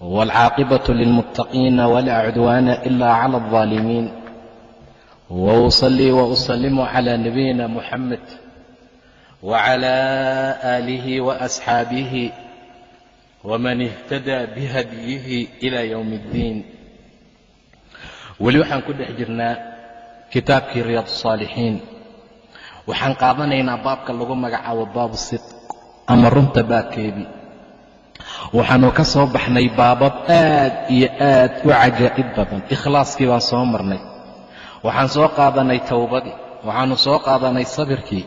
والعاقبة للمتقين ولا عدوان إلا على الظالمين وأصلي وأسلم على نبينا محمد وعلى آله وأصحابه ومن اهتدى بهديه إلى يوم الدين weli waxaan ku dhex jirnaa kitaabkii riyaad الصaalixiin waxaan qaadanaynaa baabka lagu magacaabo baabu sidq ama runta baabkeedii waxaanu ka soo baxnay baabab aad iyo aad u cajaa'ib badan. Ikhlaaskii baan soo marnay. Waxaan soo qaadanay towbadii waxaanu soo qaadanay sabirkii.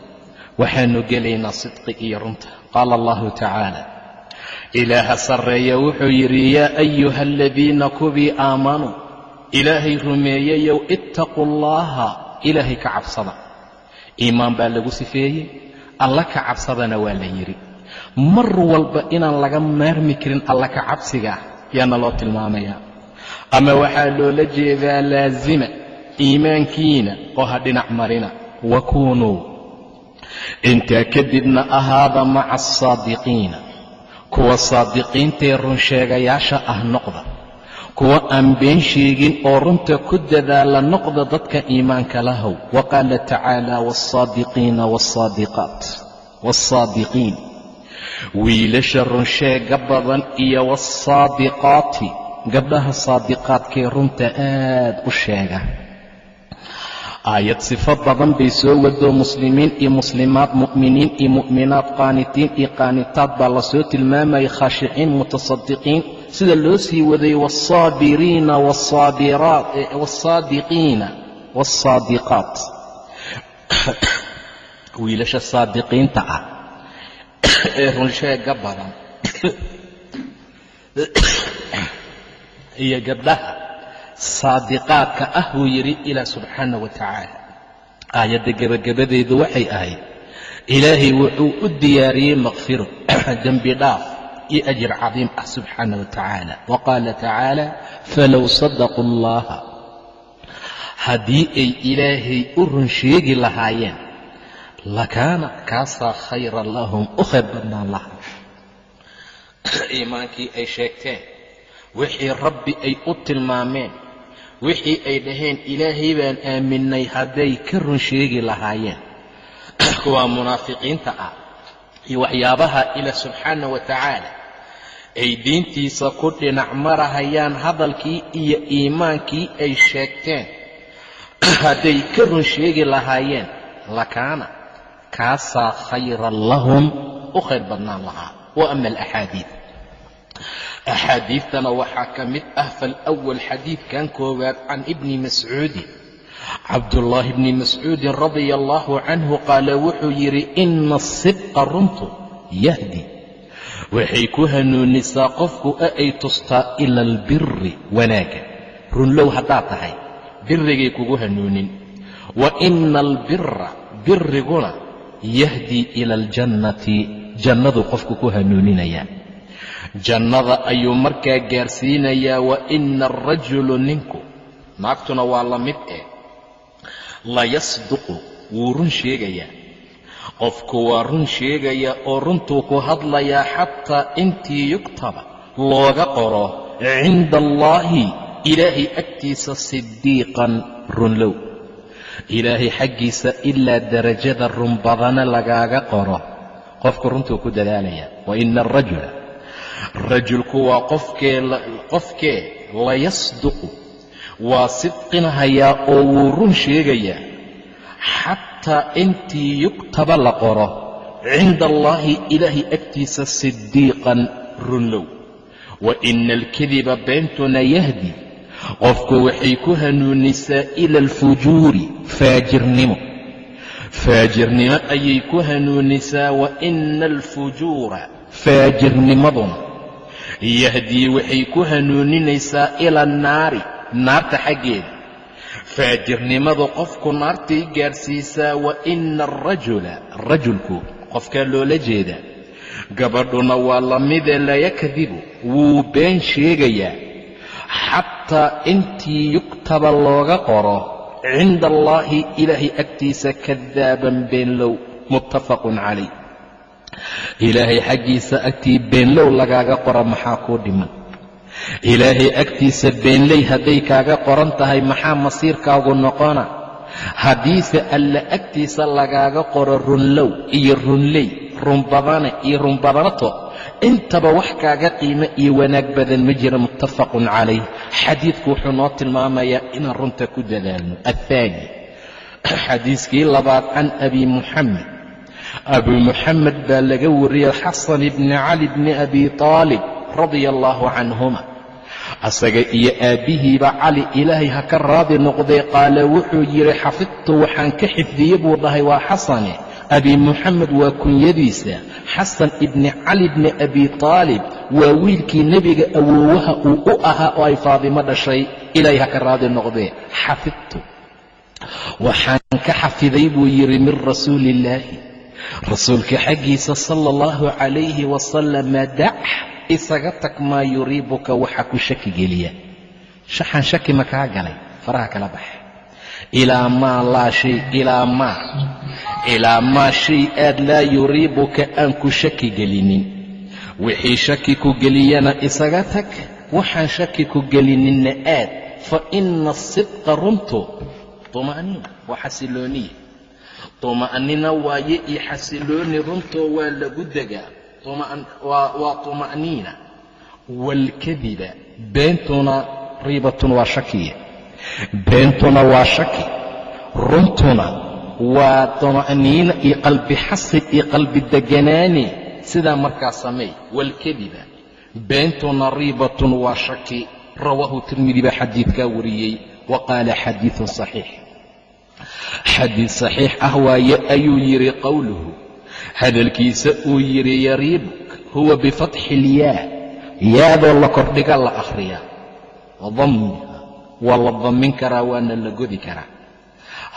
Waxaanu gelaynaa sidqi iyo runta. Qaala allahu tacaala ilaaha sarreeya wuxuu yidhi yaa ayuha aladiina kubii aamanuu ilaahay rumeeyeyow ittaquu allaha ilaahay ka cabsada. Iimaan baa lagu sifeeyey. Alla ka cabsadana waa la yidhi mar walba inaan laga maarmi karin alla ka cabsigaah yaana loo tilmaamayaa ama waxaa loola jeedaa laasima iimaankiina oo ha dhinac marina. Wakuunuu intaa kadibna ahaada maca asaadiqiina kuwa saadiqiintaee runsheegayaasha ah noqda. Kuwa aan been sheegin oo runta ku dadaala noqda dadka iimaanka lahow. Wa qaala tacaala wasaadiqiina wasaadiqaat wasaadiqiin wiilasha runsheega badan iyo wasaadiqaati gabdhaha saadiqaadkee runta aad u sheega. Aayad sifo badan bay soo wadoo muslimiin iyo muslimaad mu'miniin iyo mu'minaad qaanitiin iyo qaanitaad baa la soo tilmaamayay khaashiciin mutasadiqiin sida loo sii waday waalsaabiriina waalsaadiqiina waaalsaadiqaat wiilasha saadiqiinta ah ee runsheega badan iyo gabdhaha saadiqaadka ah buu yidhi ilaah subxaana wa tacaala. Aayadda gebagabadeedu waxay ahayd ilaahay wuxuu u diyaariyey makfiro dembi dhaaf iyo ajir cadiim ah subxaana wa tacaala. Wa qaala tacaala falow sadaquu allaha haddii ay ilaahay u run sheegi lahaayeen lakaana kaasaa khayran lahum u khayr badnaan laha iimaankii ay sheegteen wixii rabbi ay u tilmaameen wixii ay dhaheen ilaahay baan aaminay hadday ka run sheegi lahaayeen kuwaa munaafiqiinta ah iyo waxyaabaha ilaah subxaana wa tacaala ay diintiisa ku dhinac marahayaan hadalkii iyo iimaankii ay sheegteen hadday ka run sheegi lahaayeen lakaana kaasaa khayran lahum u khayr badnaan lahaa. Wa ama alaxaadiid axaadiidtana waxaa ka mid ah falwal xadiidkan koowaad can ibni mascuudin cabdullaahi bni mascuudin radia allahu canhu qaala wuxuu yidhi ina asidqa runtu yahdi. Waxay ku hanuunisaa qofku a ay tustaa ila albiri wanaagga runlow haddaad tahay birigay kugu hanuunin. Wa ina albira biriguna yahdii ila aljannati jannadu qofku ku hanuuninayaa jannada ayuu markaa gaarsiinayaa wa ina alrajulu ninku. Naagtuna waa la mid eh. Layasduqu wuu run sheegayaa. Qofku waa run sheegayaa oo runtuu ku hadlayaa xataa intii yuktaba looga qoro cinda allaahi ilaahay agtiisa sidiiqan runlow ilaahay xaggiisa ilaa darajada run badana lagaaga qoro. Qofku runtuu ku dadaalayaa. Wa ina alrajula rajulku waa qofkee layasduqu waa sidqinhayaa oo wuu run sheegayaa. Xataa intii yuktaba la qoro. Cinda allaahi ilaahay agtiisa sidiiqan runlow. Wa ina alkadiba beentuna yahdi qofku waxay ku hanuunisaa ila alfujuuri faajirnimo. Faajirnimo ayay ku hanuunisaa wa ina alfujuura faajirnimaduna. Yahdii waxay ku hanuuninaysaa ila annaari naarta xaggeeda. Faajirnimadu qofku naartay gaadhsiisaa wa ina arajula rajulku qofkaa loola jeedaa gabadhuna waa lamidee layakdibu wuu been sheegayaa xataa intii yuktaba looga qoro. cinda allaahi ilaahay agtiisa kadaaban beenlow muttafaqun calayh ilaahay xaggiisa agtii beenlow lagaaga qora maxaa kuu dhiman? Ilaahay agtiisa beenley hadday kaaga qoran tahay maxaa masiirkaagu noqona? Haddiise alla agtiisa lagaaga qoro runlow iyo runley runbadane iyo runbadanato intaba wax kaaga qiimo iyo wanaag badan ma jira muttafaqun calayh. Xadiidku wuxuu noo tilmaamayaa inaan runta ku dadaalno. Athaani xadiiskii labaad can abi muxamed abu muxamed baa laga wariyey xasan ibni cali bni abi taalib radia allaahu canhuma. Asaga iyo aabbihiiba cali ilaahay ha ka raadi noqday qaala wuxuu yidhi xafidtu waxaan ka xifdiyey buu dhahay waa xasane abi muxamed waa kunyadiisa. Xasan ibni cali bni abi taalib waa wiilkii nebiga awoowaha uu u ahaa oo ay faadimo dhashay. Ilaahay ha ka raadi noqdee xafidtu. Waxaan ka xafiday buu yidhi min rasuuli illaahi rasuulka xaggiisa sala allahu calayhi wasalama dac isaga tag maa yuriibuka waxa ku shaki geliya. Shaxan shaki ma kaa galay. Faraha kala bax ilaa maa laa shay ilaa maa ilaa maa shay aad laa yuriibuka aan ku shaki gelinin. Wixii shaki ku geliyana isaga tag waxaan shaki ku gelininna aad fa ina asidqa runtu tuma'niina waa xasilooniya tuma'nina waaye iyo xasilooni runtoo waa lagu degaa waa tuma'niina waalkadiba beentuna riibatun waa shakiya beentuna waa shaki runtuna waa tuma'niina iyo qalbi xasid iyo qalbi deganaani sidaa markaa sameey waalkadiba beentuna riibatun waa shaki. Rawaahu tirmidi baa xadiidkaa wariyey wa qaala xadiidun saxiix. Xadiid saxiix ah waaye ayuu yidhi qowluhu hadalkiisa uu yidhi yariibuk huwa bifatxi ilyaa yaadoo la kordhiga la akhriyaa. Dammiha waa la dammin karaa waana la godi karaa.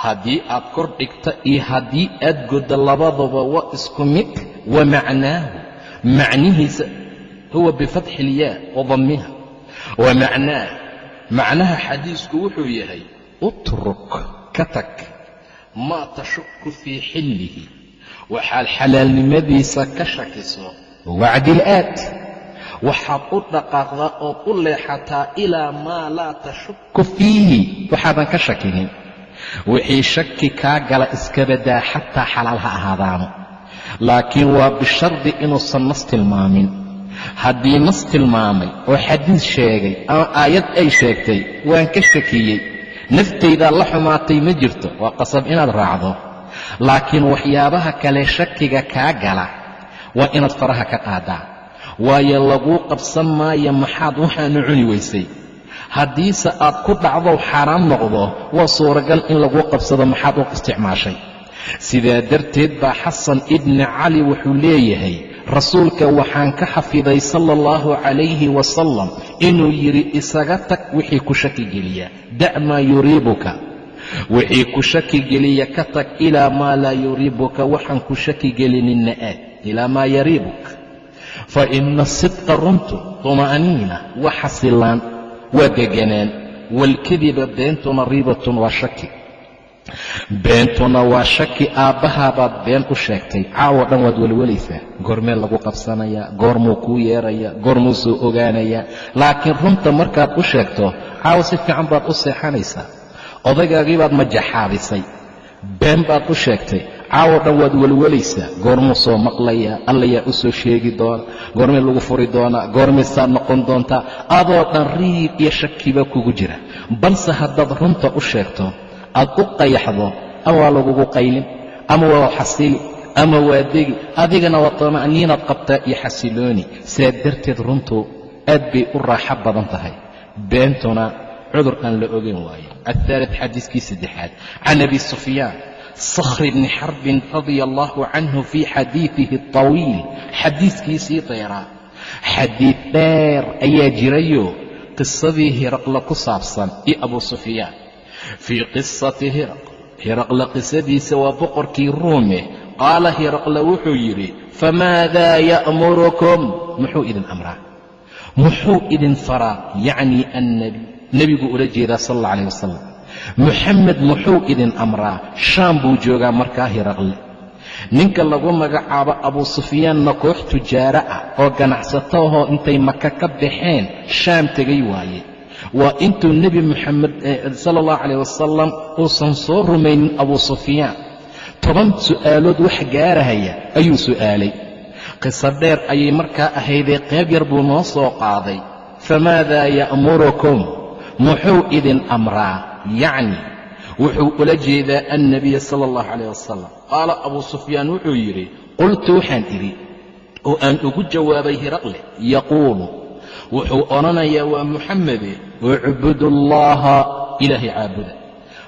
Haddii aad kor dhigta iyo haddii aad goddo labadaba waa isku mid. Wa macnaahu macnihiisa huwa bifatxi ilyaa wa dammiha wa macnaah macnaha xadiisku wuxuu yahay utruk ka tag maa tashuku fii xillihi. Waxaad xalaalnimadiisa ka shakiso wacdil aad waxaad u dhaqaaqdaa ood u leexataa ilaa maa laa tashuku fiihi waxaadan ka shakinin. Wixii shaki kaa gala iskabadaa xataa xalaal ha ahaadaano. Laakiin waa bishardi inuusan nas tilmaamin. Haddii nas tilmaamay oo xadiis sheegay ama aayad ay sheegtay waan ka shakiyey. Naftaydaa la xumaatay ma jirto waa qasab inaad raacdo. Laakiin waxyaabaha kale shakiga kaa gala waa inaad faraha ka qaadaa waayo laguu qabsan maayo maxaad waxaanu cuni weysay. Haddiise aad ku dhacdow xaaraam noqdo waa suuragal in laguu qabsado maxaad u isticmaashay. Sidaa darteed baa xasan ibni cali wuxuu leeyahay rasuulka waxaan ka xafiday sala allahu calayhi wasalam inuu yidhi isaga tag wixii ku shaki geliya da' maa yuriibuka. Wixii ku shaki geliya ka tag ilaa maa laa yuriibuka waxaan ku shaki gelininna aad ilaa maa yariibuk fa ina asidqa runtu tuma'niina waa xasilaan waa deganaan waalkadiba beentuna riibatun waa shaki. Beentuna waa shaki aabbahaabaad been u sheegtay caawo dhan waad welwalaysaa goormee lagu qabsanayaa goormuu kuu yeerayaa goormuu soo ogaanayaa laakiin runta markaad u sheegto caawo si fiican baad u seexanaysaa. Odagaagiibaad majaxaabisay been baad u sheegtay caawo dhan waad welwalaysaa goormuu soo maqlayaa allayaa u soo sheegi doona goormee lagu furi doonaa goormaysaa noqon doontaa adoo dhan riib iyo shaki baa kugu jira. Balse haddaad runta u sheegto aad u qayaxdo ama waa lagugu qaylin ama waa xasili ama waa degi adigana waa tama'niinaad qabtaa iyo xasilooni. Sidaa darteed runtu aad bay u raaxo badan tahay. Beentuna cudur aan la ogayn waaye athaalit xadiiskii saddexaad. Can abi sufyaan sakhr bni xarbin radia allahu canhu fii xadiidihi atawiil xadiidkiisii dayraa xadiid dheer ayaa jirayo qisadii hiraqla ku saabsan iyo abuu sufyaan. Fii qisati hiraq. Hiraqla qisadiisa waa boqorkii ruume. Qaala hiraqla wuxuu yidhi famaadaa ya'murukum? Muxuu idin amraa. Muxuu idin faraa yacnii annabi nebiguu ula jeedaa sal الله عليه wasalam muxamed muxuu idin amraa? Shaam buu joogaa markaa hiraqle ninka lagu magacaabo abuu sufyaanna koox tujaaro ah oo ganacsato ahoo intay maka ka baxeen shaam tegay waaye. Waa intuu nebi moxamed sala allahu calayh wasalam uusan soo rumaynin abuu sufyaan. Toban su'aalood wax gaarahaya ayuu su'aalay. Qiso dheer ayay markaa ahaydee qayb yar buu noo soo qaaday. Famaadaa ya'murukum? Muxuu idin amraa yacni wuxuu ula jeedaa annabiya sala allahu calayh wasalam qaala abuu sufyaan wuxuu yidhi qultu waxaan idhi oo aan ugu jawaabay hiraqle yaquulu wuxuu odhanayaa waa muxamede ucbudu allaha ilaahay caabuda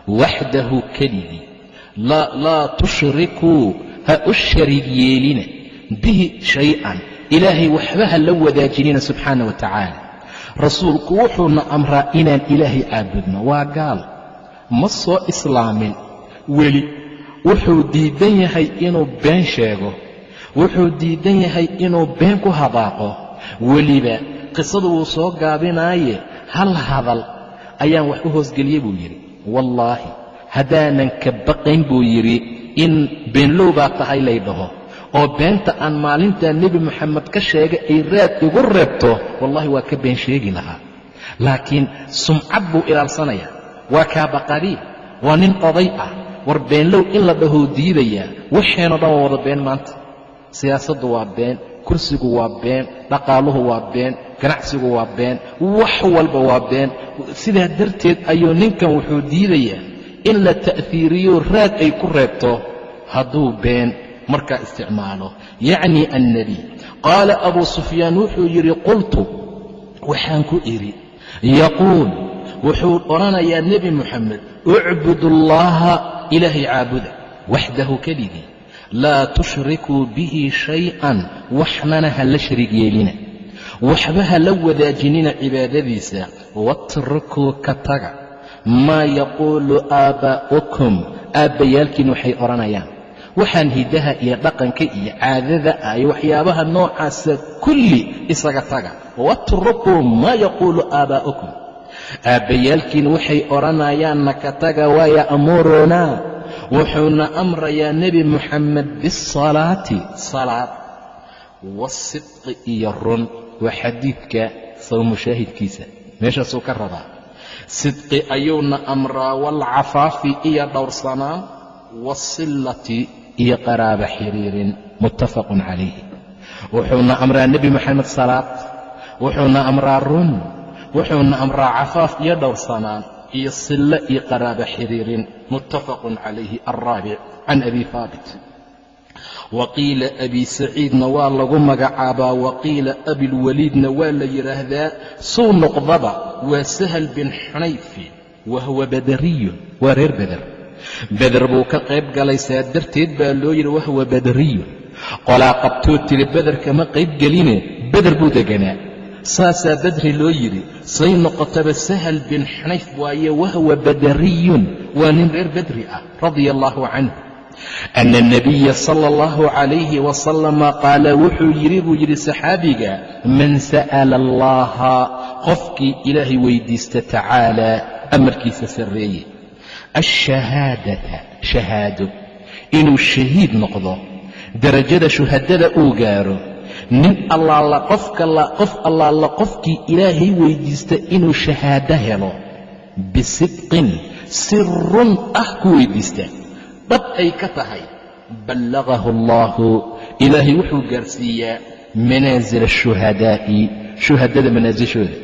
waxdahu keligii laa tushrikuu ha u shariig yeelina bihi shay-an ilaahay waxba ha la wadaajinina subxaana wa tacaala rasuulku wuxuuna amraa inaan ilaahay caabudno. Waa gaal. Ma soo islaamin. Weli wuxuu diidan yahay inuu been sheego. Wuxuu diidan yahay inuu been ku hadaaqo weliba qisadu wuu soo gaabinaaye. Hal hadal ayaan wax u hoosgeliyey buu yidhi. Wallaahi haddaanan ka baqayn buu yidhi in beenlow baa tahay lay dhaho oo beenta aan maalintaa nebi moxamed ka sheega ay raad igu reebto wallahi waa ka been sheegi lahaa. Laakiin sumcad buu ilaalsanayaa waa kaabaqadii waa nin oday ah. War beenlow in la dhahoo diidayaa waxeenoo dhan waa wada been maanta. Siyaasaddu waa been kursigu waa been dhaqaaluhu waa been ganacsigu waa been wax walba waa been. Sidaa darteed ayuu ninkan wuxuu diidayaa in la ta'fiiriyo raad ay ku reebto. Hadduu been markaa isticmaalo. Yacni annebi qaala abuu sufyaan wuxuu yidhi qultu waxaan ku idhi yaquul wuxuu odhanayaa nebi moxamed ucbudu allaha ilaahay caabuda waxdahu keligii laa tushrikuu bihi shay-an waxnana ha la shariig yeelina. Waxba ha la wadaajinina cibaadadiisa watrukuu ka taga. Maa yaquulu aabaa'ukum aabbayaalkiin waxay odhanayaan waxaan hiddaha iyo dhaqanka iyo caadada ah iyo waxyaabaha noocaasa kulli isaga taga. Watrukuu maa yaquulu aabaa'ukum aabbayaalkiin waxay odhanayaanna ka taga waa ya'murunaa wuxuuna amrayaa nebi moxamed bisalaati salaad wasidqi iyo run. Waa xadiidka saw mushaahidkiisa. Meeshaasuu ka rabaa. Sidqi ayuuna amraa waalcafaafi iyo dhowrsanaan waasillati iyo qaraaba xiriirin muttafaqun calayhi. Wuxuuna amraa nebi moxamed salaad wuxuuna amraa run wuxuuna amraa cafaaf iyo dhowrsanaan iyo sillo iyo qaraaba xiriirin muttafaqun calayhi. Alraabic can abi haabit waqiila abi saciidna waa lagu magacaabaa waqiila abilwaliidna waa la yidhaahdaa suu noqdaba waa sahal bin xunayfi wa huwa badariyun waa reer beder beder buu ka qayb galay saa darteed baa loo yidhi wahuwa badariyun qolaa qabtoo tiri beder kama qayb geline beder buu deganaa. Saasaa badri loo yidhi say noqotaba sahal bin xunayf waaye wahuwa badariyun waa nin reer badri ah radia allaahu canhu. Ana anabiya sala allahu calayhi wasalama qaala wuxuu yidhi buu yidhi saxaabiga man sa'ala allaha qofkii ilaahay weydiista tacaalaa amarkiisa sarreeye alshahaadata shahaado inuu shahiid noqdo derajada shuhadada uu gaaro nin allaala qof allaala qofkii ilaahay weydiista inuu shahaado helo bisidqin si run ah ku weydiista dhab ay ka tahay ballaqahu allaahu ilaahay wuxuu gaarsiiyaa manaasila ashuhadaa'i shuhadada manaasishooda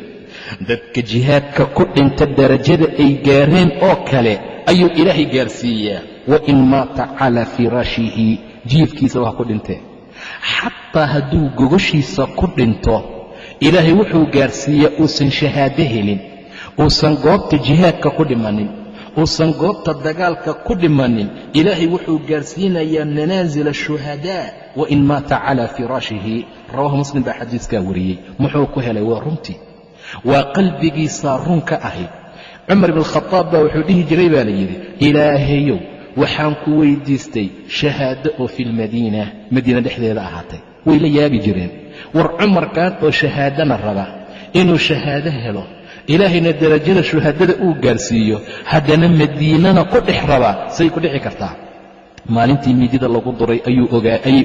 dadka jihaadka ku dhinta darajada ay gaareen oo kale ayuu ilaahay gaarsiiyaa. Wa in maata calaa firaashihi jiifkiisa waa ku dhintee xataa hadduu gogoshiisa ku dhinto ilaahay wuxuu gaarsiiyaa uusan shahaado helin uusan goobta jihaadka ku dhimanin uusan goobta dagaalka ku dhimanin. Ilaahay wuxuu gaarsiinayaa manaasila shuhadaa wa in maata calaa firaashihi rawaahu muslim baa xadiiskaa wariyey. Muxuu ku helay waa runtii. Waa qalbigiisaa run ka ahayd cumar ibn khadaab baa wuxuu dhihi jiray baa la yidhi ilaahayow waxaan ku weydiistay shahaado oo fi lmadiina madiina dhexdeeda ahaatay. Way la yaabi jireen. War cumarkan oo shahaadana raba inuu shahaado helo ilaahayna derajada shuhadada uu gaarsiiyo haddana madiinana ku dhex rabaa say ku dhici kartaa maalintii midida lagu duray ayay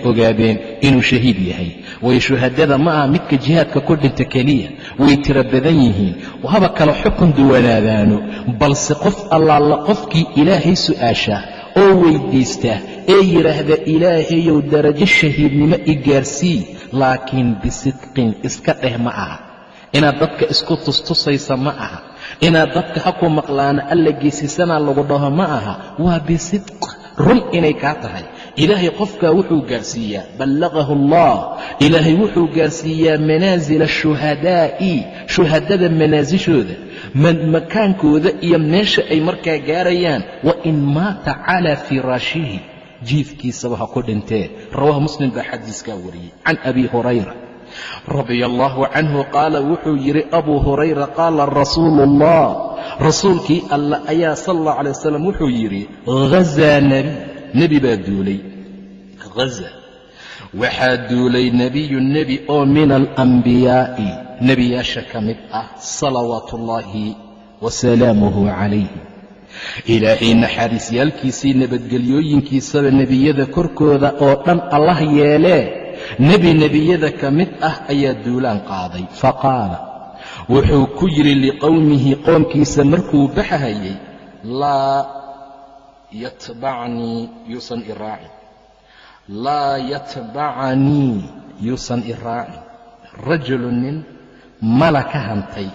ogaadeen inuu shahiid yahay. Way shuhadada ma aha midka jihaadka ku dhinta keliya. Way tiro badan yihiin. Haba kale xukun duwanaadaano balse qof allaala qofkii ilaahay su'aasha oo weyddiista ee yidhaahda ilaahayow darajo shahiidnimo i gaarsii laakiin bisidqin iska dheh ma aha. Inaad dadka isku tustusaysa ma aha. Inaad dadka ha ku maqlaana alla geesisanaa lagu dhaho ma aha. Waa bisidq run inay kaa tahay. Ilaahay qofkaa wuxuu gaarsiiyaa ballaqahu allah. Ilaahay wuxuu gaarsiiyaa manaasila shuhadaa'i shuhadada manaasishooda makaankooda iyo meesha ay markaa gaarayaan wa in maata calaa firaashihi. Jiifkiisaba ha ku dhintee. Rawaahu muslim baa xadiiskaa wariyey. Can abi hurayra radia allaahu canhu qaala wuxuu yidhi abuu hurayra qaala rasuulu ullah rasuulkii alla ayaa sala allah alay wasalam wuxuu yidhi hazaa nebi nebi baa duulay. Haza waxaa duulay nebiyu nebi oo min alambiyaa'i nebiyaasha ka mid ah salawaatu ullaahi wasalaamuhu calayh ilaahay naxariisyaalkiisii nabadgelyooyinkiisaba nebiyada korkooda oo dhan allah yeelee nebi nebiyada ka mid ah ayaa duulaan qaaday. Faqaala wuxuu ku yidhi liqowmihi qoomkiisa markuu baxahayay laa yatbacnii yuusan iraacin laa yatbacanii yuusan iraacin rajulu nin mala ka hantay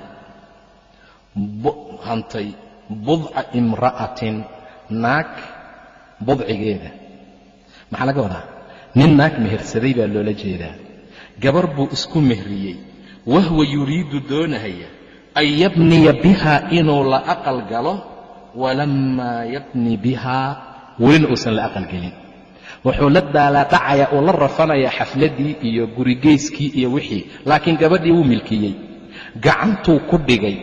hantay budca imra'atin naag budcigeeda. Maxaa laga wadaa nin naag mehersaday baa loola jeedaa. Gabar buu isku mehriyey. Wahwa yuriidu doonahaya an yabniya bihaa inuu la aqal galo walammaa yabni bihaa welina uusan la aqal gelin. Wuxuu la daalaadhacayaa uu la rafanayaa xafladdii iyo gurigeyskii iyo wixii laakiin gabadhii wuu milkiyey. Gacantuu ku dhigay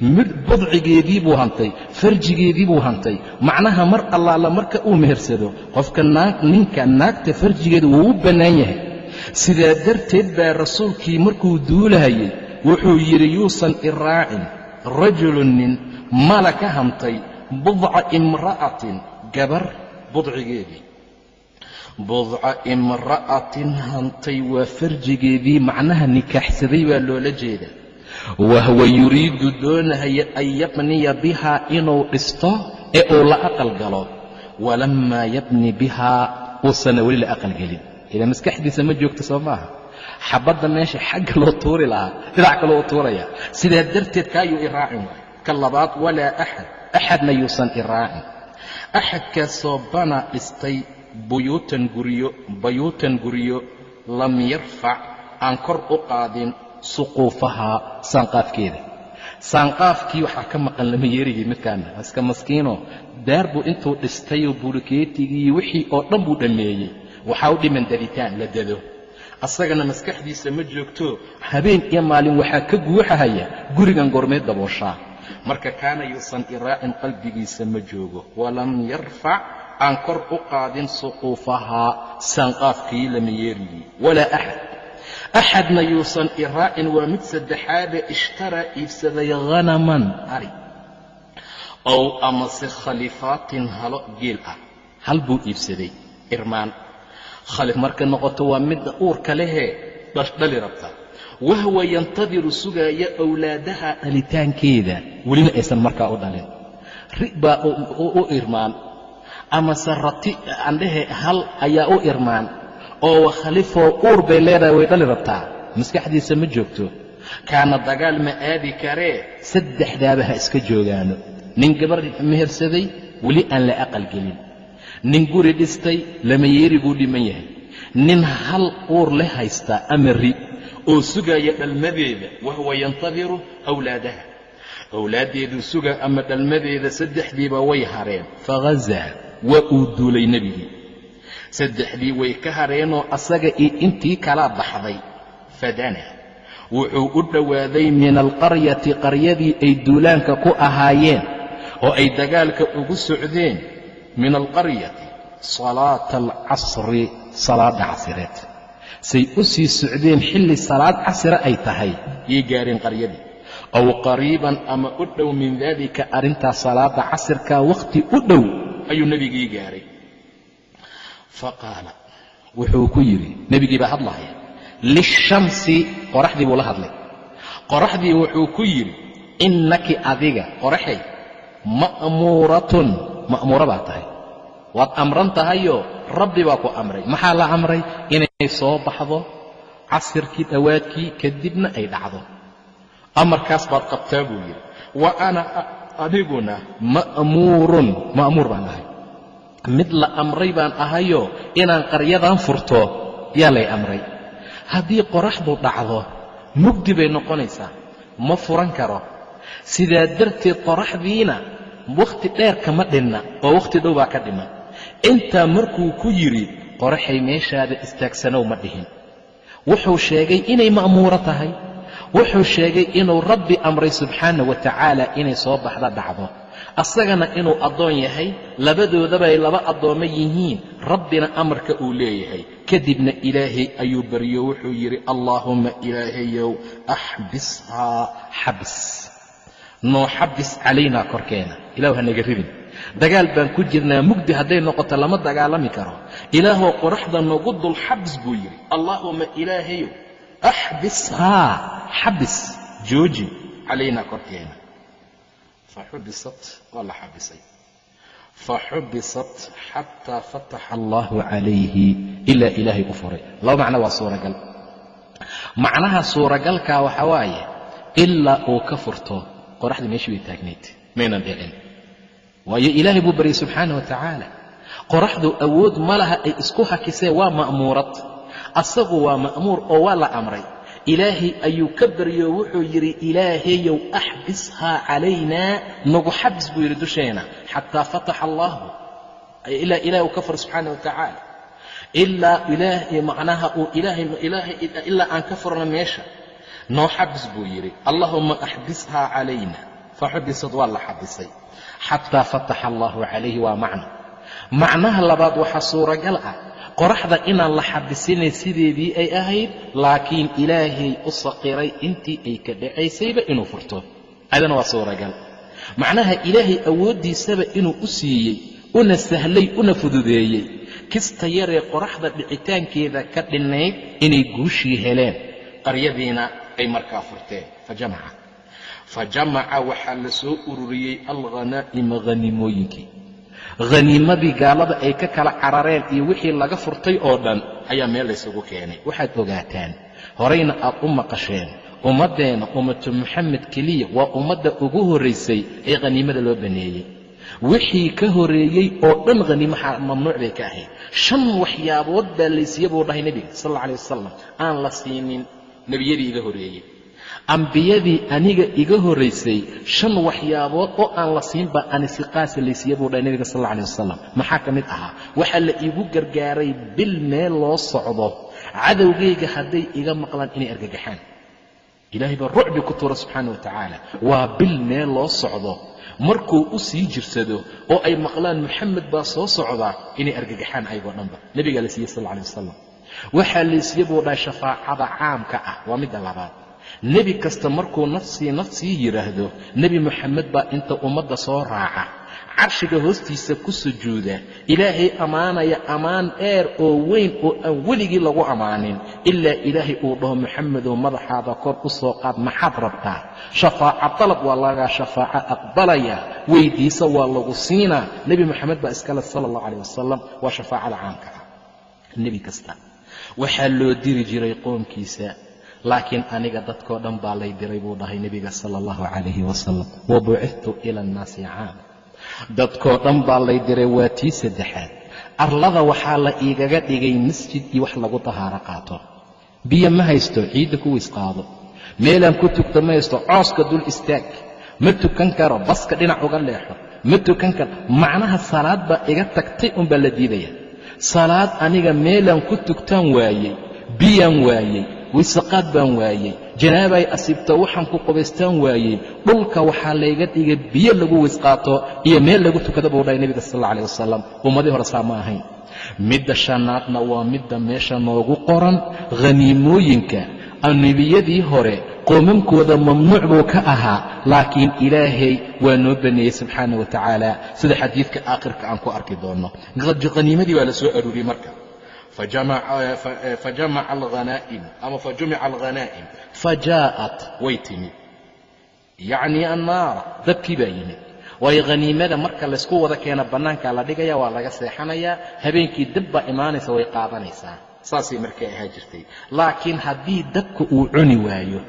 mid budcigeedii buu hantay farjigeedii buu hantay. Macnaha mar allaala marka uu mehersado qofka ninka naagta farjigeeda wuu u bannaan yahay. Sidaa darteed baa rasuulkii markuu duulahayey wuxuu yidhi yuusan iraacin rajulun nin mala ka hantay budca imra'atin gabar budcigeedii. Budca imra'atin hantay waa farjigeedii macnaha nikaaxsaday baa loola jeeda wahwa yuriidu doonahaya an yabniya bihaa inuu dhisto ee uu la aqal galo. Walammaa yabni bihaa uusana weli la aqal gelin. Ilaa maskaxdiisa ma joogto soo maaha. Xabadda meesha xagga loo tuuri lahaa dhinac kaloo u tuuraya sidaa darteed kaayuu iraacin waay. Ka labaad walaa axad axadna yuusan iraacin axadkaasoo bana dhistay buyuutan guryo bayuutan guryo lam yarfac aan kor u qaadin suquufahaa saanqaafkeeda saanqaafkii waxaa ka maqan lama yeerigii midkaana iska maskiino daar buu intuu dhistayoo burukeetigii wixii oo dhan buu dhammeeyey waxaa u dhiman daditaan la dado. Asagana maskaxdiisa ma joogto habeen iyo maalin waxaa ka guuxahaya gurigan gormeed dabooshaa. Marka kaana yuusan iraacin qalbigiisa ma joogo. Walam yarfac aan kor u qaadin suquufahaa saanqaafkii lama yeerigii walaa axad axadna yuusan iraacin waa mid saddexaada ishtaraa iibsaday hanaman ari ow amase khalifaatin halo geel ah hal buu iibsaday irmaan khalif marka noqoto waa midda uurka lehee dhali rabta wahwa yantadiru sugaaya awlaadaha dhalitaankeeda welina aysan markaa u dhalin ri baa u irmaan amase rati andhehe hal ayaa u irmaan oo khalifoo uur bay leedahay way dhali rabtaa. Maskaxdiisa ma joogto. Kaana dagaal ma aadi karee saddexdaaba ha iska joogaano. Nin gabar mehersaday weli aan la aqal gelin. Nin guri dhistay? Lama yeeriguu dhiman yahay. Nin hal uur le haystaa ama ri. Oo sugaya dhalmadeeda. Wahuwa yantadiru awlaadaha. Owlaaddeedu suga ama dhalmadeeda saddexdiiba way hareen. Faghazaa waa uu duulay nebigii saddexdii way ka hareenoo asaga iyo intii kala baxday. Fadana wuxuu u dhowaaday min alqaryati qaryadii ay duulaanka ku ahaayeen oo ay dagaalka ugu socdeen. Min alqaryati salaata alcasri salaadda casireed. Say u sii socdeen xilli salaad casire ay tahay yay gaareen qaryadii. Aw qariiban ama u dhow min daalika arrintaas salaadda casirkaa wakhti u dhow ayuu nebigii gaaray fa qaala wuxuu ku yidhi nebigii baa hadlaya lishamsi qoraxdii buu la hadlay qoraxdii wuxuu ku yidhi innaki adiga qoraxay ma'muuratun ma'muuro baa tahay waad amran tahayoo rabbi baa ku amray maxaa la amray inay soo baxdo casirkii dhowaadkii kadibna ay dhacdo amarkaas baad qabtaa buu yidhi wa ana adiguna ma'muurun ma'muur baan ahay mid la amray baan ahayoo inaan qaryadan furto yaa lay amray. Haddii qoraxdu dhacdo mugdi bay noqonaysaa. Ma furan karo. Sidaa darteed qoraxdiina wakhti dheer kama dhinna oo wakhti dhow baa ka dhiman intaa markuu ku yidhi qoraxay meeshaada istaagsanow ma dhihin. Wuxuu sheegay inay ma'muuro tahay. Wuxuu sheegay inuu rabbi amray subxaana wa tacaala inay soo baxda dhacdo asagana inuu addoon yahay labadoodabay laba addoommo yihiin rabbina amarka uu leeyahay. Kadibna ilaahay ayuu baryo wuxuu yidhi allaahumma ilaahayow axbishaa xabis. Noo xabis calaynaa korkeena. Ilahu hanaga ridin dagaal baan ku jirnaa mugdi hadday noqoto lama dagaalami karo. Ilaahoo qoraxda nagu dul xabis buu yidhi allaahumma ilaahayow axbishaa xabis. Jooji calaynaa korkeena faxubisat waa la xabisay faxubisat xataa fataxa allahu calayhi ilaa ilaahay u furay laba macno waa suuragal macnaha suuragalkaa waxa waaye ilaa uu ka furto qoraxda meeshii bay taagnayd maynan dhicin waayo ilaahay buu baryay subxaana wa tacaala qoraxdu awood ma laha ay isku hakisee waa ma'muurad asagu waa ma'muur oo waa la amray ilaahay ayuu ka baryo wuxuu yidhi ilaahayow axbishaa calaynaa nagu xabis buu yidhi dusheena. Xataa fataxa allaahu ilaa ilahay uu ka furo subxaana wa tacaala. Ilaa ilaahay macnaha uu ilaahay ilaa aan ka furno meesha. Noo xabis buu yidhi allahuma axbishaa calayna. Faxubisad waa la xabisay. Xataa fataxa allaahu calayhi waa macno macnaha labaad waxaa suuragal ah qoraxda inaan la xabisinay sideedii ay ahayd laakiin ilaahay u saqiray intii ay ka dhacaysayba inuu furto. Adana waa suuragal. Macnaha ilaahay awooddiisaba inuu u siiyey una sahlay una fududeeyey kista yaree qoraxda dhicitaankeeda ka dhinnayd inay guushii heleen. Qaryadiina ay markaa furteen. Fajamaca fa jamaca waxaa la soo ururiyey alghanaa'ima hanimooyinkii haniimadii gaalada ay ka kala carareen iyo wixii laga furtay oo dhan ayaa meel laysugu keenay. Waxaad ogaataan horayna aad u maqasheen. Ummaddeenna ummatu muxamed keliya waa ummadda ugu horraysay ee khaniimada loo baneeyey. Wixii ka horeeyey oo dhan haniimaha mamnuuc bay ka ahayd. Shan waxyaabood baa laysiiya buu dhahay nebiga sal alla alay wasalam aan la siinin nebiyadii iga horreeyey ambiyadii aniga iga horraysay shan waxyaabood oo aan la siin baa anisiqaasi laysiiya buu dhahay nebiga sal alla wasalam maxaa ka mid ahaa? Waxaa la iigu gargaaray bil meel loo socdo. Cadowgayga hadday iga maqlaan inay argagaxaan. Ilaahay baa rucbi ku tuura subxaana wa tacaala. Waa bil meel loo socdo. Markuu u sii jirsado oo ay maqlaan moxamed baa soo socdaa inay argagaxaan ayagoo dhanba. Nebigaa la siiyey sal alla wasalam waxaa laysiiye buu dhahay shafaacada caamka ah. Waa midda labaad nebi kasta markuu nafsii nafsii yidhaahdo nebi moxamed baa inta ummadda soo raaca. Carshiga hoostiisa ku sujuuda ilaahay ammaanaya ammaan dheer oo weyn oo aan weligii lagu ammaanin ilaa ilaahay uu dhaho moxamedow madaxaada kor u soo qaad maxaad rabtaa? Shafaaca dalab waa lagaa shafaaco aqbalaya weydiisa waa lagu siinaa. Nebi moxamed baa iskale sala allah calayh wasalam waa shafaacada caamka ah. Nebi kasta waxaa loo diri jiray qoomkiisa laakiin aniga dadkoo dhan baa lay diray buu dhahay nebiga sala allahu calayhi wasalam wa bucithtu ila annaasi caam dadkoo dhan baa lay diray waa tii saddexaad. Arlada waxaa la iigaga dhigay masjid iyo wax lagu tahaaro qaato. Biyo ma haysto ciidda ku wiis qaado meelaan ku tugto ma haysto cooska dul istaag. Ma tukan karo baska dhinac uga leexo. Ma tukan karo. Macnaha salaad baa iga tagtay unbaa la diidaya. Salaad aniga meelaan ku tugtaan waayey biyaan waayey wisaqaad baan waayey. Janaabay asiibto waxaan ku qubaystaan waayey. Dhulka waxaa layga dhigay biyo lagu wisqaato iyo meel lagu tukada buu dhahay nebiga sal alla alih wasalam ummadii hore saa ma ahayn. Midda shanaadna waa midda meesha noogu qoran khaniimooyinka nebiyadii hore qoomamkooda mamnuuc buu ka ahaa laakiin ilaahay waa noo baneeyey subxaana wa tacaala sida xadiidka aakhirka aan ku arki doonno khaniimadii baa la soo aruuriyey marka fajamaca alghanaa'im ama fajumica alghanaa'im fajaa'at way timid yacnii annaara dabkii baa yimid waayo khaniimada marka laysku wada keena bannaankaa la dhigaya waa laga seexanayaa habeenkii dab baa imaanaysa way qaadanaysaa saasay markay ahaa jirtay laakiin haddii dabka uu cuni waayo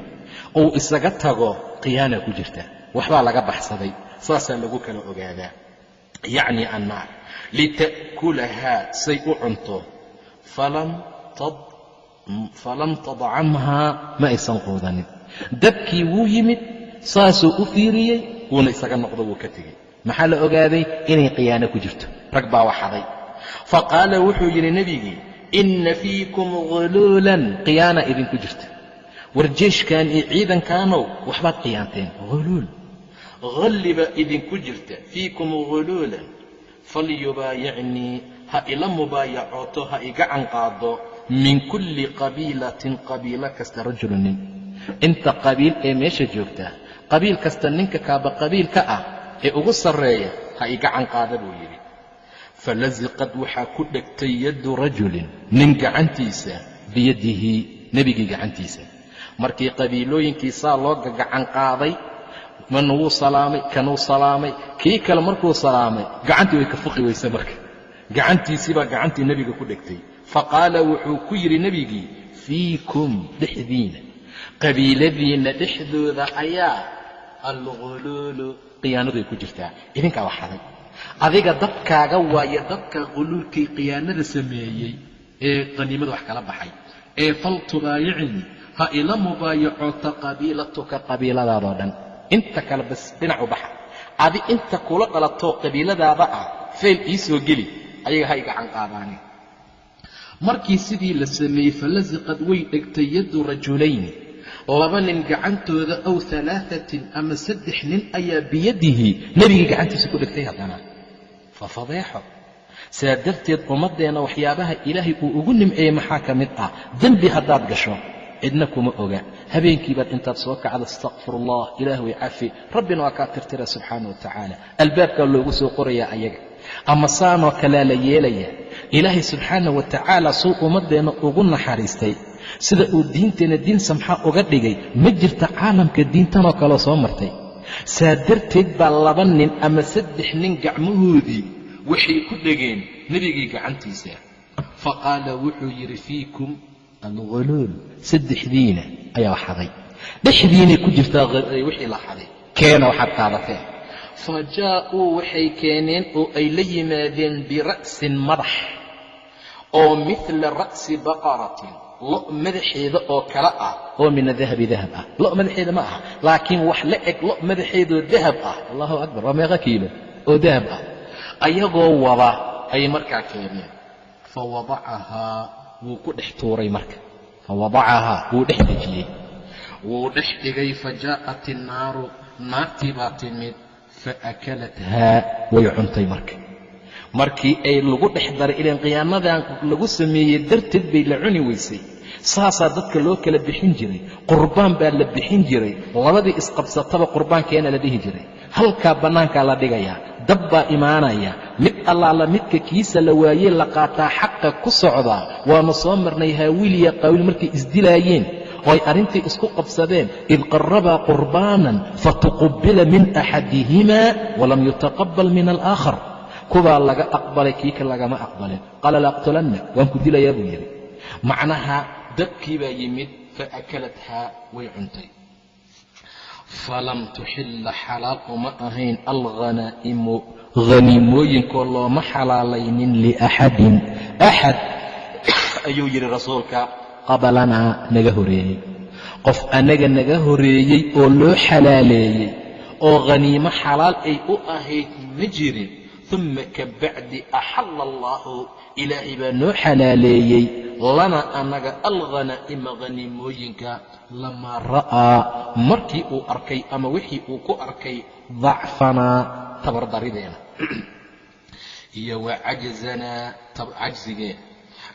uu isaga tago khiyaana ku jirta waxbaa laga baxsaday saasaa lagu kala ogaadaa yacni annaar lita'kulahaa say u cunto falam tadcamhaa ma aysan quudanin. Dabkii wuu yimid saasuu u fiiriyey wuuna isaga noqdo wuu ka tegey. Maxaa la ogaaday? Inay khiyaano ku jirto. Rag baa waxaday. Faqaala wuxuu yidhi nebigii inna fiikum huluulan khiyaana idinku jirta. Warjeeshkan iyo ciidankaanow waxbaad khiyaanteen huluul halliba idinku jirta. Fiikum huluulan falyubaayicnii ha ila mubaayacooto ha i gacan qaado min kulli qabiilatin qabiilo kasta rajulu nin. Inta qabiil ee meesha joogta qabiil kasta ninka kaaba qabiil ka ah ee ugu sarreeya ha i gacan qaada buu yidhi. Falasiqad waxaa ku dhegtay yaddu rajulin nin gacantiisa biyadihi nebigii gacantiisa. Markii qabiilooyinkii saa loo gacan qaaday man wuu salaamay kanuu salaamay kii kale markuu salaamay gacantii way ka fuqi weyse marka gacantiisii baa gacantii nebiga ku dhegtay. Faqaala wuxuu ku yidhi nebigii fiikum dhexdiina qabiiladiinna dhexdooda ayaa alghuluulu khiyaanaday ku jirtaa. Idinkaa waxaday adiga dadkaaga waayo dadka khuluulkii khiyaanada sameeyey ee qaniimada wax kala baxay ee fal tubaayicnii ha ila mubaayacoota qabiilatuka qabiiladaadoo dhan. Inta kale bas dhinac u baxa. Adi inta kula dhalatoo qabiiladaada ah fayl ii soo geli ayaga ha i gacan qaadaani markii sidii la sameeyey falasiqad way dhegtay yaddu rajulayni laba nin gacantooda aw alaaatin ama saddex nin ayaa biyadihi nebigii gacantiisa ku dhegtay haddana. Fa fadeexo. Saa darteed ummaddeenna waxyaabaha ilaahay uu ugu nimceeyey maxaa ka mid ah? Dembi haddaad gasho. Cidna kuma oga. Habeenkiibaad intaad soo kacda astaqfirullah ilaah way cafi rabbina waa kaa tirtira subxaana wa tacaala. Albaabkaa loogu soo qorayaa ayaga ama saanoo kalea la yeelaya ilaahay subxaana wa tacaala suu ummaddeenna ugu naxariistay. Sida uu diinteenna diin samxa uga dhigay ma jirta caalamka diintanoo kaleo soo martay. Saa darteed baa laba nin ama saddex nin gacmahoodii waxay ku dhegeen nebigii gacantiisa. Fa qaala wuxuu yidhi fiikum alghuluul saddexdiina ayaa xaday. Dhexdiinay ku jirtaa wixii la xaday. Keena waxaad qaadateen fa waxay keeneen oo ay la yimaadeen bira'sin madax oo midla ra'si baqaratin lo' madaxeeda oo kale ah oo min adahabi dahab ah. Lo' madaxeeda ma aha laakiin wax la eg lo' madaxeedoo dahab ah. Allahu akbar waa meeqa kiilo oo dahab ah. Ayagoo wada ayay markaa keeneen. Fa wadacahaa wuu ku dhex tuuray marka. Fa wadacahaa wuu dhex dejiyey. Wuu dhex dhigay fa jaa'at innaaru naartii baa timid fa akalathaa way cuntay marka. Markii ay lagu dhex daray ilaan khiyaanadan lagu sameeyey darteed bay la cuni weysay. Saasaa dadka loo kala bixin jiray. Qurbaan baa la bixin jiray. Labadii isqabsataba qurbaankeena la dhihi jiray. Halkaa bannaankaa la dhigayaa. Dab baa imaanaya mid allaala midka kiisa la waayey la qaataa xaqa ku socdaa. Waanu soo marnay haawiiliya qaawiil markay isdilaayeen oo ay arrintii isku qabsadeen id qarabaa qurbaanan fatuqubila min axadihimaa walam yutaqabal min alaakhar. Kubaa laga aqbalay kii ka lagama aqbalin. Qaala laaqtulanna waan ku dilayaa buu yidhi. Macnaha dabkii baa yimid fa akalathaa way cuntay. Falam tuxilla xalaal uma ahayn alghanaa'imu haniimooyinkoo looma xalaalaynin liaxadin axad ayuu yidhi rasuulka qabalanaa naga horeeyey. Qof annaga naga horeeyey oo loo xalaaleeyey oo khaniimo xalaal ay u ahayd ma jirin. Uma ka bacdi axalla allaahu ilaahay baa noo xalaaleeyey lana annaga alghanaa'ima khaniimooyinka lamaa ra'aa markii uu arkay ama wixii uu ku arkay dacfanaa tabardarideena iyo wa cajzanaa cajzigeena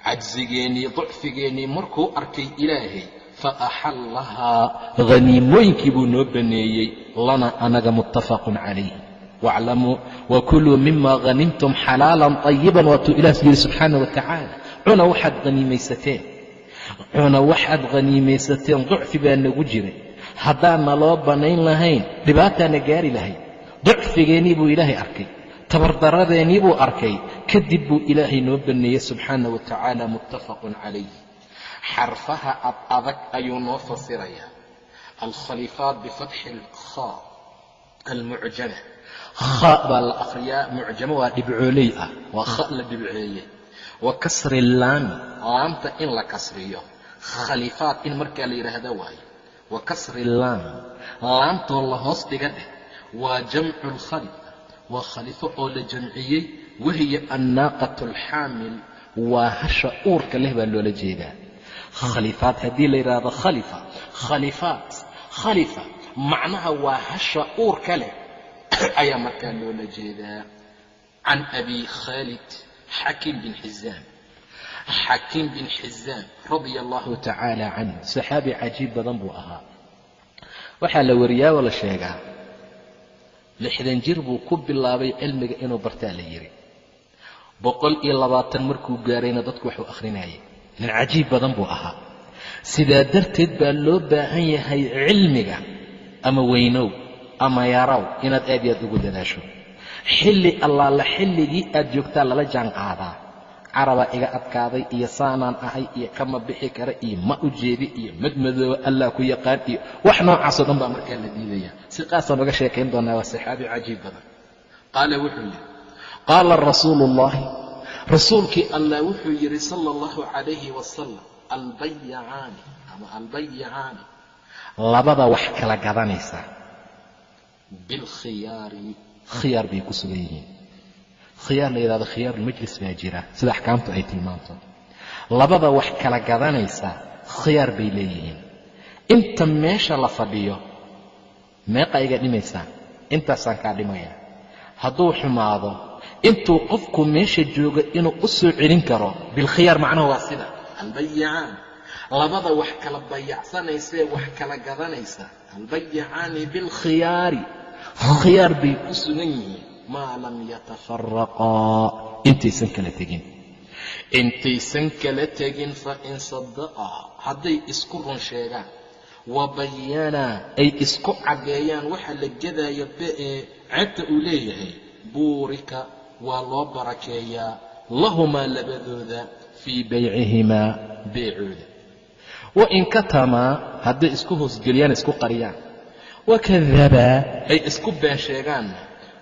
cajzigeennii dacfigeennii markuu arkay ilaahay fa axallahaa khaniimooyinkii buu noo baneeyey lana anaga muttafaqun calayh waaclamuu wakuluu mima hanimtum xalaalan طayiban waatuu ilaah yidhi subxaana wa tacaala cuna waxaad haniimaysateen cuna waxaad khaniimaysateen ducfi baa nagu jiray. Haddaan naloo bannayn lahayn dhibaataana gaari lahayd ducfigeennii buu ilaahay arkay tabardarradeennii buu arkay. Kadib buu ilaahay noo banneeyey subxaana wa tacaala muttafaqun calayh. Xarfaha ad adag ayuu noo fasirayaa. Alkhaliifaat bifatxi alkhaa almucjama kha baa la akhriyaa mucjamo waa dhibcooley ah waa kha la dhibceeye wa kasri laami laamta in la kasriyo. Khaliifaat in markaa la yidhaahdo waayo wa kasri laami laamtoo la hoos dhiga dheh waa jamcu lkhalifa waa khaliifo oo la jamciyey wahiya annaaqatu alxaamil waa hasha uurka leh baa loola jeedaa. Khaliifaat haddii la yidhaahdo khalifa khaliifaat khalifa macnaha waa hasha uurka leh ayaa markaa loola jeedaa. Can abi khaalid xakiim bin xizaam xakiim bin xizaam radia allahu tacaala canhu saxaabi cajiib badan buu ahaa. Waxaa la wariyaa oo la sheegaa lixdan jir buu ku bilaabay cilmiga inuu bartaa la yidhi boqol iyo labaatan markuu gaarayna dadku waxuu akhrinayay. Nin cajiib badan buu ahaa. Sidaa darteed baa loo baahan yahay cilmiga ama weynow ama yarow inaad aad iyo aad ugu dadaasho. Xilli allaala xilligii aad joogtaa lala jaan qaadaa carabaa iga adkaaday iyo saanaan ahay iyo kama bixi kara iyo ma ujeedi iyo madmadooba allah ku yaqaan iyo wax noocaasoo dhan baa markaa la diidaya. Si qaasaan uga sheekayn doonaa waa saxaabi cajiib badan. Qaala wuxuu yidhi qaala rasuulu ullaahi rasuulkii allah wuxuu yidhi sala allahu calayhi wasalam albayacaani ama albayacaani labada wax kala gadanaysa. Bilkhiyaari khiyaar bay ku sugan yihiin khiyaar la yidhahdo khiyaarulmajlis baa jira. Sida axkaamtu ay tilmaanto. Labada wax kala gadanaysa khiyaar bay leeyihiin. Inta meesha la fadhiyo meeqa iga dhimaysaa intaasaan kaa dhimaya. Hadduu xumaado intuu qofku meesha jooga inuu u soo celin karo bilkhiyaar macnaha waa sida. Albayacaan labada wax kala bayacsanaysaee wax kala gadanaysa. Albayacaani bilkhiyaari khiyaar bay ku sugan yihiin maa lam yatafaraqaa intaysan kala tegin. Intaysan kala tegin fa in sadaqaa hadday isku run sheegaan. Wa bayanaa ay isku caddeeyaan waxa la gedaayo ee ceebta uu leeyahay. Buurika waa loo barakeeyaa. Lahumaa labadooda fii baycihimaa beecooda. Wa in katamaa hadday isku hoosgeliyaan isku qariyaan. Wakadabaa ay isku been sheegaanna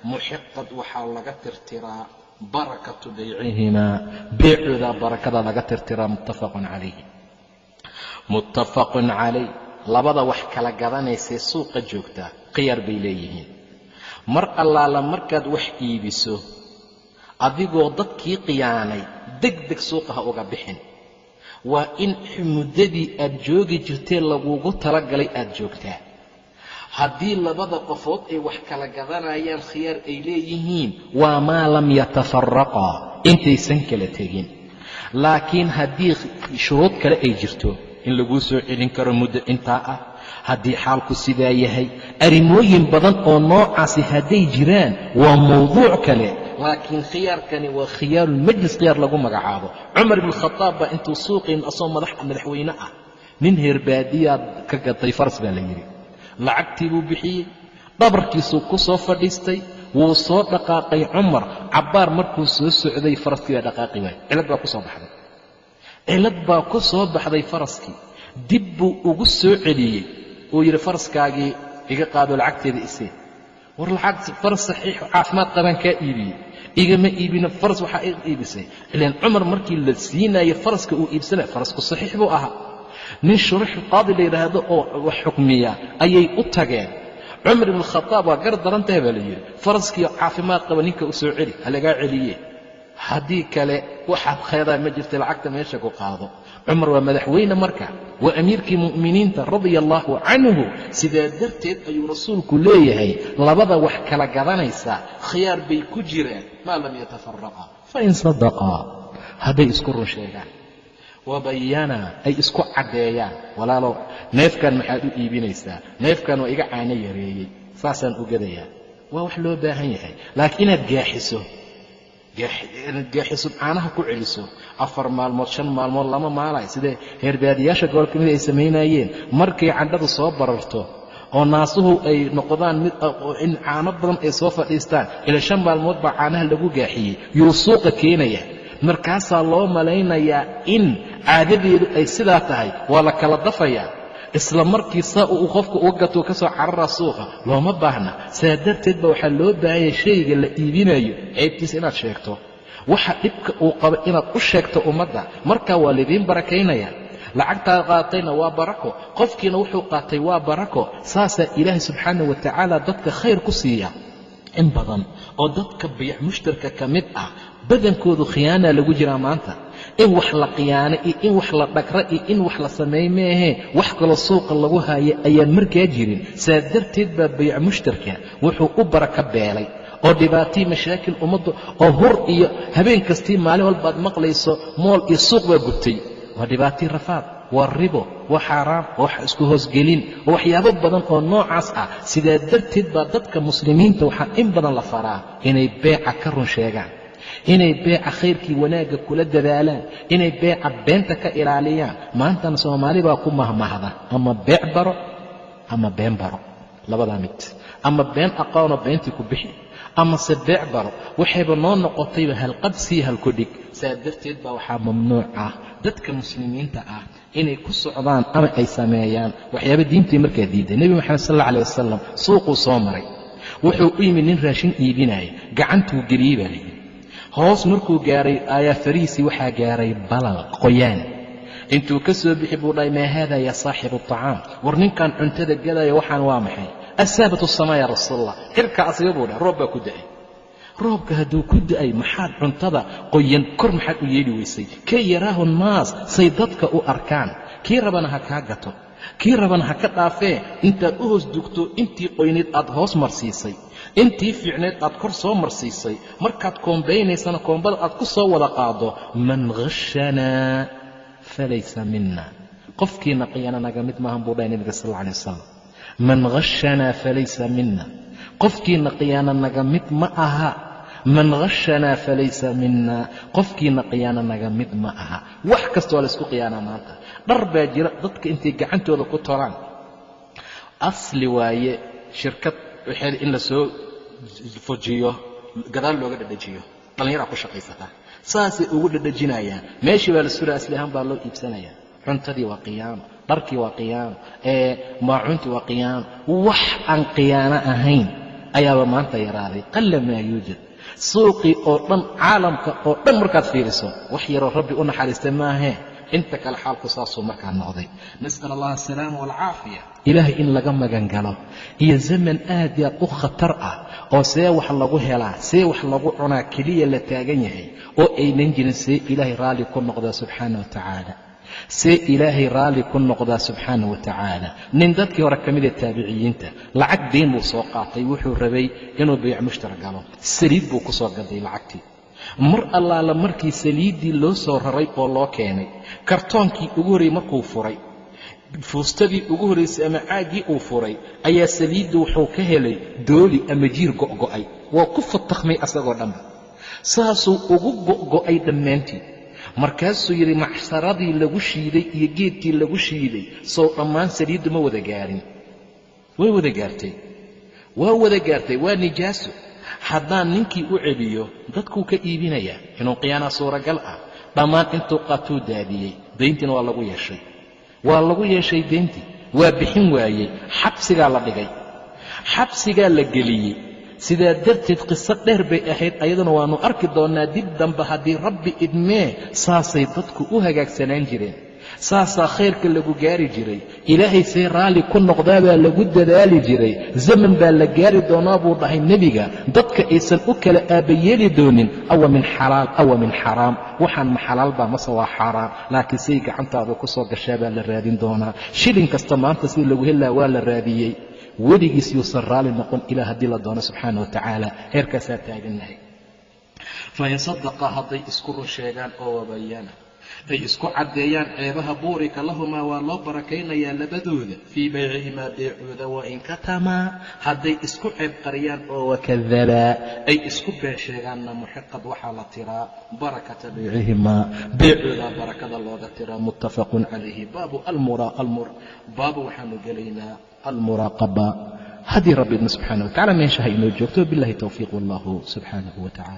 muxiqad waxaa laga tirtiraa barakatu baycihimaa beecoodaa barakada laga tirtiraa muttafaqun calayhi. Muttafaqun calayh labada wax kala gadanaysee suuqa joogtaa khiyar bay leeyihiin. Mar allaala markaad wax iibiso adigoo dadkii khiyaanay deg deg suuqa ha uga bixin. Waa in muddadii aad joogi jirtee lagugu talagalay aad joogtaa haddii labada qofood ay wax kala gadanayaan khiyaar ay leeyihiin waa maa lam yatafaraqaa intaysan kala tegin. Laakiin haddii shuruud kale ay jirto in laguu soo celin karo muddo intaa ah haddii xaalku sidaa yahay arrimooyin badan oo noocaasi hadday jiraan waa mawduuc kale. Laakiin khiyaarkani waa khiyaarulmajlis khiyaar lagu magacaabo. Cumar ibn khataab baa intuu suuqiin asoo madaxweyne ah nin heerbaadiyaad ka gatay faras baa la yidhi lacagtii buu bixiyey dhabarkiisuu ku soo fadhiistay wuu soo dhaqaaqay cumar. Cabbaar markuu soo socday faraskii baa dhaqaaqi waayey cillad baa ku soo baxday. Cillad baa ku soo baxday faraskii. Dib buu ugu soo celiyey. Uu yidhi faraskaagii iga qaado lacagteeda isee war lacag faras saxiixo caafimaad qabaan kaa iibiyey. Igama iibina faras waxaa i iibisay. Ilaan cumar markii la siinayo faraska uu iibsanaya farasku saxiix buu ahaa nin shurax qaadi la yidhaahdo oo wax xukmiya ayay u tageen. Cumar ibn khadaab waa gar daran tahay baa la yidhi faraskiio caafimaad qaba ninka u soo celi halagaa celiye. Haddii kale waxaad khayraa ma jirta lacagta meesha ku qaado. Cumar waa madaxweyne marka waa amiirkii mu'miniinta radia allaahu canhu. Sidaa darteed ayuu rasuulku leeyahay labada wax kala gadanaysaa khiyaar bay ku jiraan maa lam yatafaraqa fain sadaqaa hadday isku run sheegaan wabayana ay isku caddeeyaan. Walaalow neefkan maxaad u iibinaysaa. Neefkan waa iga caano yareeyey. Saasaan ugadayaa waa wax loo baahan yahay. Laakiin inaad gaaxiso. Inaad gaaxiso caanaha ku celiso. Afar maalmood shan maalmood lama maalay. Sidee? Heerbaadiyaasha gobol ka mid ay samaynayeen markay candhadu soo bararto oo naasuhu ay noqdaan mid in caano badan ay soo fadhiistaan ilaa shan maalmood baa caanaha lagu gaaxiyey. Yuu suuqa keenaya markaasaa loo malaynayaa in caadadeedu ay sidaa tahay waa la kala dafayaa. Isla markii saa uu qofka uga gatuu ka soo carara suuqa looma baahna. Saa darteed ba waxaa loo baahanya shayga la iibinayo ceebtiisa inaad sheegto. Waxa dhibka uu qabo inaad u sheegto ummadda markaa waa laydiin barakaynaya. Lacagtaad qaatayna waa barako. Qofkiina wuxuu qaatay waa barako. Saasaa ilaahay subxaana wa tacaala dadka khayr ku siiya. In badan oo dadka biyac mushtarka ka mid ah badankoodu khiyaanaa lagu jiraa maanta. In wax la khiyaano iyo in wax la dhagra iyo in wax la sameey meehee wax kaloo suuqa lagu haayo ayaan markaa jirin. Saa darteed baa bayc mushtarka wuxuu u baraka beelay. Oo dhibaataiyo mashaakil ummaddu oo hur iyo habeen kastii maalin walbaad maqlayso mool iyo suuq baa gubtay. Waa dhibaatii rafaad waa ribo waa xaaraam waa wax isku hoosgelin waa waxyaabo badan oo noocaas ah. Sidaa darteed baa dadka muslimiinta waxaa in badan la faraa inay beeca ka run sheegaan inay beeca khayrkii wanaagga kula dadaalaan inay beeca beenta ka ilaaliyaan maantana soomaali baa ku mahmahda. Ama beec baro ama been baro. Labadaa mid. Ama been aqoonoo beentii ku bixi. Amase beec baro. Waxayba noo noqotayba halqabsii halkudhig saa darteed baa waxaa mamnuuc ah dadka muslimiinta ah inay ku socdaan ama ay sameeyaan waxyaaba diintii markaa diiday. Nebi moxamed sal alla wasalam suuquu soo maray. Wuxuu u yimid nin raashin iibinaya gacantuu geliyey baa layidhi hoos markuu gaaray ayaa fariisii waxaa gaaray balal qoyaan. Intuu ka soo bixi buu dhahay maa haada yaa saaxibu acaam war ninkan cuntada gadaya waxaan waa maxay? Asaabat samaa ya rasuul allah cirka asiga buu dhahay roob baa ku da'ay. Roobka hadduu ku da'ay maxaad cuntada qoyan kor maxaad u yeeli weysay. Kay yaraahu nnaas say dadka u arkaan. Kii rabana ha kaa gato kii rabana ha ka dhaafee intaad u hoos dugto intii qoynayd aad hoos marsiisay. Intii fiicneed aad kor soo marsiisay. Markaad koombaynaysana koombada aad ku soo wada qaado man khashanaa falaysa mina qofkiina qiyaana naga mid maahan buu dhahay nebiga sal alla alay wasalam man khashanaa falaysa mina qofkiina qiyaana naga mid ma aha man khashanaa falaysa mina qofkiina qiyaana naga mid ma aha. Wax kasta waa laysku khiyaanaa maanta dhar baa jira dadka intay gacantooda ku tolaan asli waaye shirkad waxeed in la soo fujiyo gadaal looga dhadhajiyo dhallinyaraa ku shaqaysataa saasay ugu dhadhajinayaan. Meeshii baa la sura asli ahaan baa loo iibsanayaa. Cuntadii waa qiyaano dharkii waa qiyaano ee maacuuntii waa qiyaano wax aan qiyaano ahayn ayaaba maanta yaraaday qalla maa yuujad. Suuqii oo dhan caalamka oo dhan markaad fiiriso wax yaroo rabbi u naxariistay maahee inta kale xaalku saasuu markaa noqday. Nas'al allah asalaama waalcaafiya ilaahay in laga magan galo. Iyo zaman aad iyo aad u khatar ah oo see wax lagu helaa see wax lagu cunaa keliya la taagan yahay oo aynan jirin see ilaahay raalli ku noqdaa subxaana wa tacaala. See ilaahay raalli ku noqdaa subxaana wa tacaala. Nin dadkii hore ka mida taabiciyiinta lacag deyn buu soo qaatay wuxuu rabay inuu bayc mushtar galo. Saliid buu ku soo gaday lacagtii mar allaala markii saliiddii loo soo raray oo loo keenay kartoonkii ugu horreeyey markuu furay fuustadii ugu horraysay ama caaggii uu furay ayaa saliidda wuxuu ka helay dooli ama jiir go'go'ay. Waa ku fatakhmay asagoo dhanba saasuu ugu go'go'ay dhammaantii markaasuu yidhi macsharadii lagu shiiday iyo geedkii lagu shiiday sow dhammaan saliiddu ma wada gaarin. Way wada gaartay. Waa wada gaartay. Waa nijaaso haddaan ninkii u celiyo dadkuu ka iibinayaa inuu khiyaanaa suuragal ah dhammaan intuu qaatuu daadiyey dayntiina waa lagu yeeshay. Waa lagu yeeshay deyntii waa bixin waayey. Xabsigaa la dhigay. Xabsigaa la geliyey. Sidaa darteed qiso dheer bay ahayd ayaduna waannu arki doonnaa dib dambe haddii rabbi idmee saasay dadku u hagaagsanaan jireen saasaa khayrka lagu gaari jiray. Ilaahay see raalli ku noqdaabaa lagu dadaali jiray. Zaman baa la gaari doonaa buu dhahay nebiga. Dadka aysan u kala aabbayeeli doonin awa min xalaal awa min xaraam. Waxaan ma xalaal baa mase waa xaaraan laakiin say gacantaada ku soo gashaa baa la raadin doonaa. Shilin kasta maanta sida lagu helaa waa la raadiyey. Weligiis yuusan raalli noqon ilaa haddii la doono subxaana wa tacaala. Heerkaasaa taagannahay fayasadaqa hadday isku run sheegaan oo wabayaana ay isku caddeeyaan ceebaha buurika lahumaa waa loo barakaynayaa labadooda. Fii baycihimaa beecooda wa in katamaa. Hadday isku ceeb qariyaan oo wakadabaa ay isku been sheegaanna muxiqad waxaa la tiraa. Barakata baycihimaa. Beecoodaa barakada looga tiraa muttafaqun calayhi. Baabu baabu waxaanu gelaynaa almuraaqaba haddii rabbi idna subxana wa tacala meesha ha inoo joogto billahi towfiiq wallahu subxaanahu wa tacala